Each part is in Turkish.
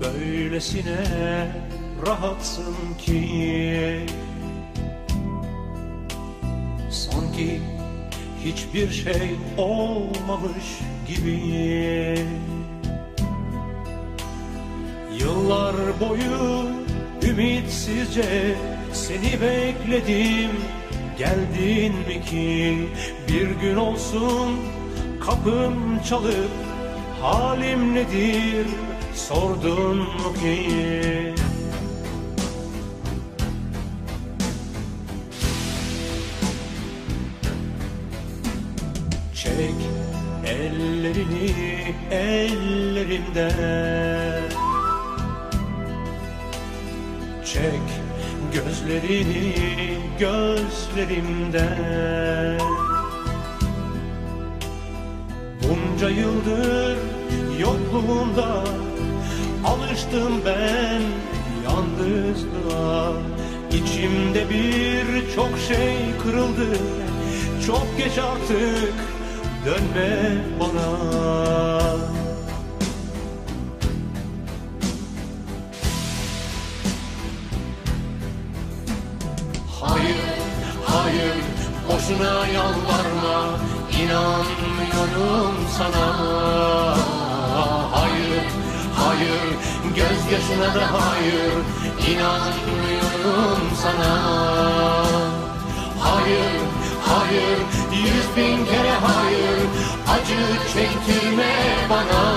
Böylesine rahatsın ki. Sanki hiçbir şey olmamış gibi. Yıllar boyu ümitsizce seni bekledim. Geldin mi ki? Bir gün olsun kapım çalıp halim nedir sordun mu ki? Çek ellerini ellerimden Çek gözlerini gözlerimden Bunca yıldır yokluğunda Alıştım ben yalnızlığa İçimde bir çok şey kırıldı. Çok geç artık dönme bana. Hayır, hayır, boşuna yalvarma. İnanmıyorum sana. Hayır, hayır, gözyaşına da hayır İnanmıyorum sana. Hayır, hayır, yüz bin kere hayır Acı çektirme bana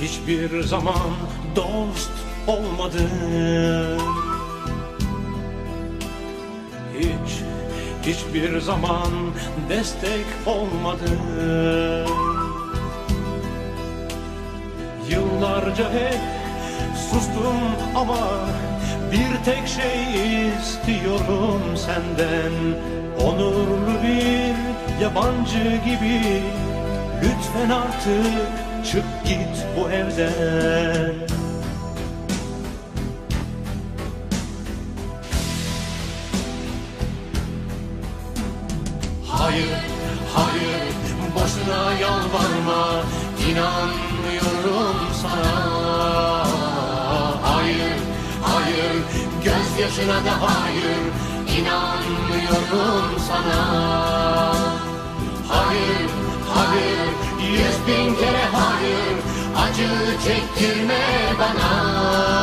hiçbir zaman dost olmadın Hiç, hiçbir zaman destek olmadın Yıllarca hep sustum ama bir tek şey istiyorum senden. Onurlu bir yabancı gibi. Lütfen artık çık git bu evden. Hayır, hayır, boşuna yalvarma. İnanmıyorum sana. Hayır, hayır, gözyaşına da hayır. İnanmıyorum sana. Hayır, hayır, yüz bin kere Acı çektirme bana